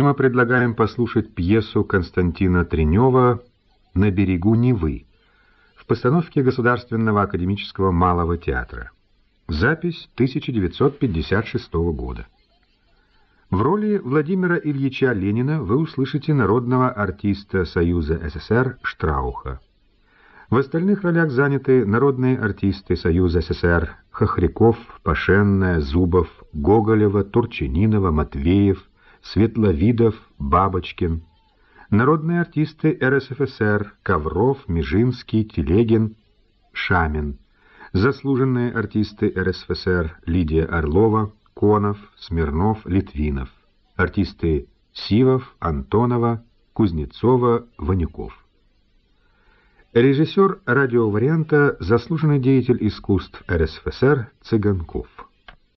мы предлагаем послушать пьесу Константина Тренева «На берегу Невы» в постановке Государственного академического малого театра. Запись 1956 года. В роли Владимира Ильича Ленина вы услышите народного артиста Союза СССР Штрауха. В остальных ролях заняты народные артисты Союза СССР Хохряков, Пашенная, Зубов, Гоголева, Турчининова, Матвеев, Светловидов, Бабочкин. Народные артисты РСФСР Ковров, Межинский, Телегин, Шамин. Заслуженные артисты РСФСР Лидия Орлова, Конов, Смирнов, Литвинов. Артисты Сивов, Антонова, Кузнецова, Ванюков. Режиссер радиоварианта, заслуженный деятель искусств РСФСР Цыганков.